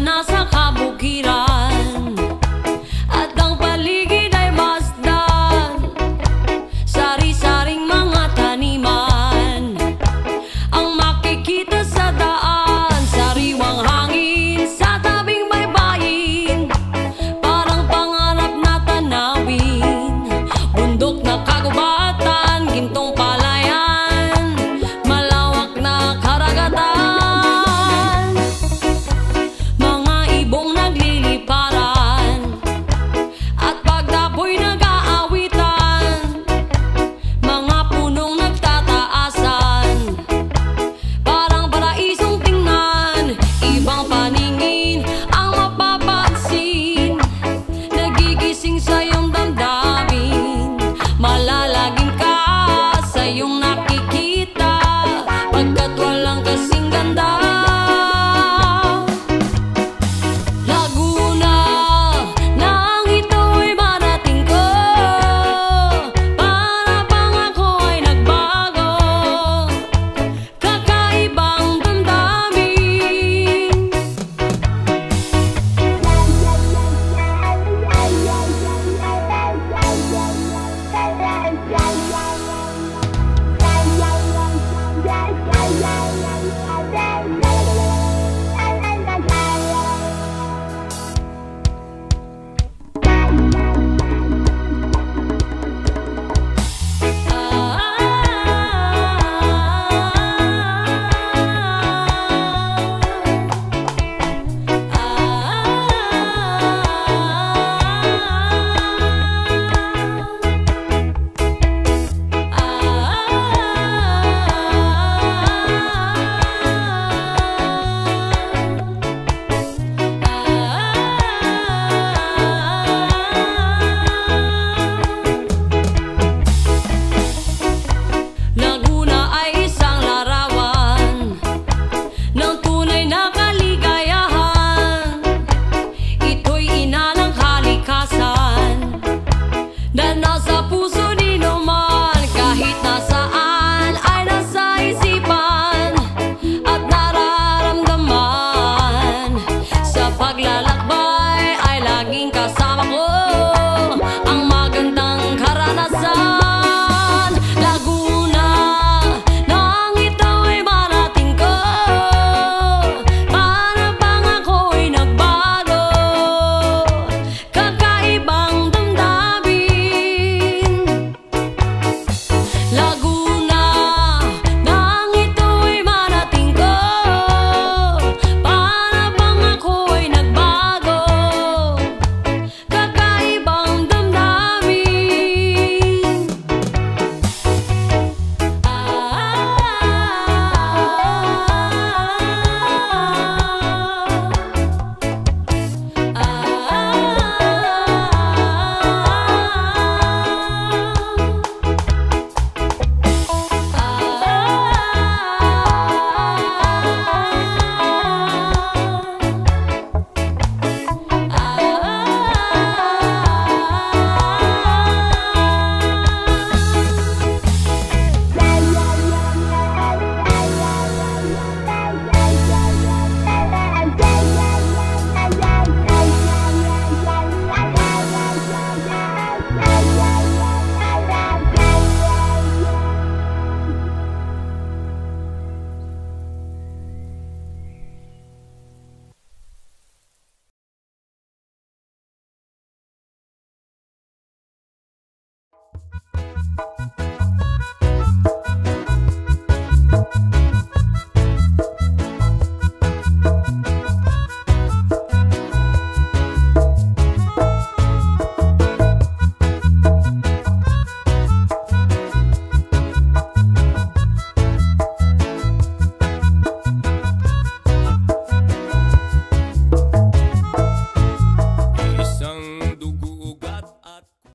na sa kabukira 再用那。